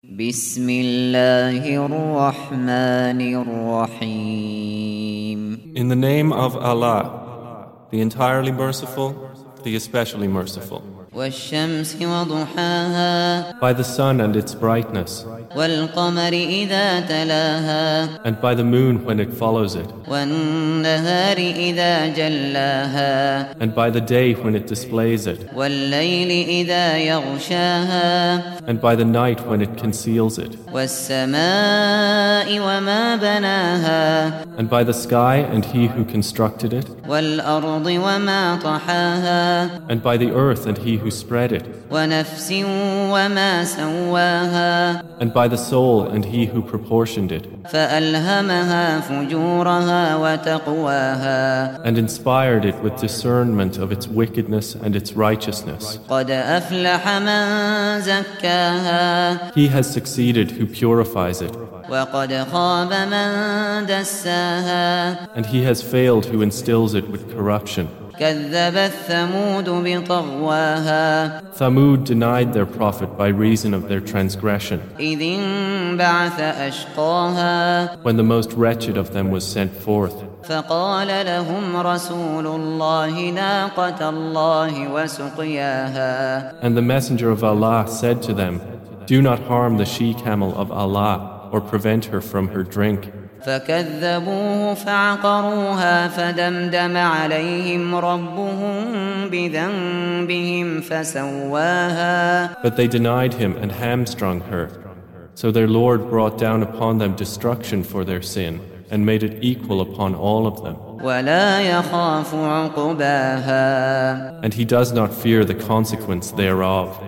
بسم الله الرحمن الرحيم In the name of Allah, the entirely merciful, the especially merciful. والشمس وضحاها By the sun and its brightness, والقمر إذا تلاها And by the moon when it follows it. And by the day when it displays it. And by the night when it conceals it. And by the sky and he who constructed it. And by the earth and he who spread it. And by by the soul and He who proportioned it. And inspired it with discernment of its wickedness and its righteousness. He has succeeded who purifies it. And he has failed who instills it with corruption. كذبت ثمود بطغواها Thamud denied their prophet by reason of their transgression, إذ انبعث أشقاها when the most wretched of them was sent forth. فقال لهم رسول الله ناقة الله وسقياها And the messenger of Allah said to them, Do not harm the she camel of Allah or prevent her from her drink. فكذبوه فعقروها فدمدم عليهم ربهم بذنبهم فسواها But they denied him and hamstrung her. So their Lord brought down upon them destruction for their sin and made it equal upon all of them. ولا يخاف عقباها And he does not fear the consequence thereof.